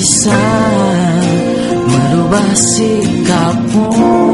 bisa merubah sikapmu.